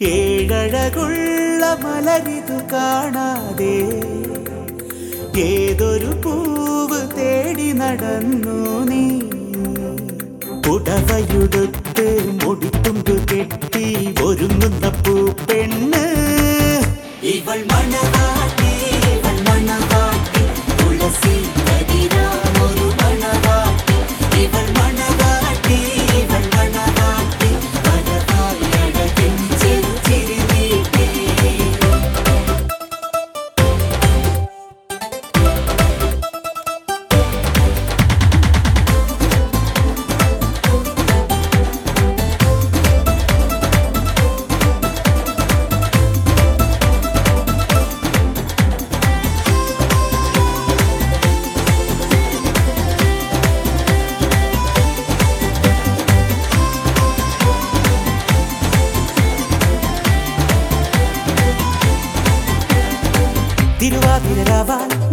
ഏഴകുള്ള മലരിതു കാണാതെ ഏതൊരു പൂവ് തേടി നടന്നു നീ. പുടവയുടുത്ത് മുടിത്തുമ്പ് കെട്ടി ഒരുങ്ങുന്ന പൂപ്പ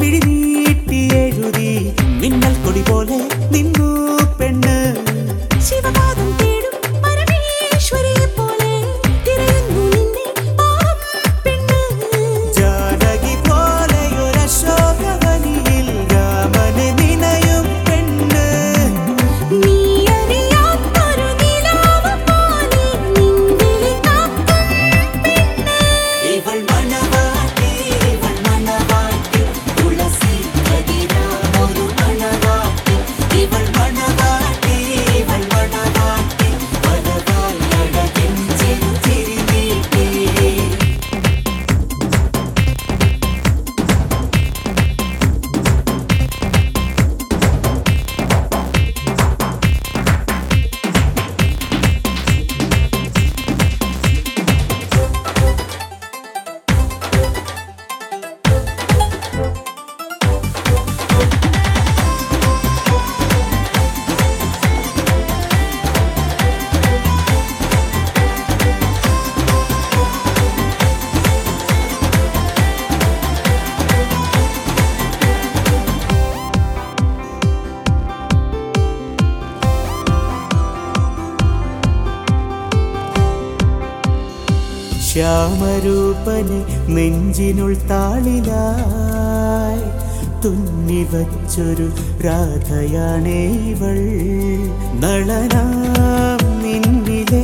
పిడిది ശ്യാമരൂപന് നെഞ്ചിനുൾ താളിലായി തുന്നിവച്ചൊരു രാധയാണേവൾ. നളനാം നിന്നിലെ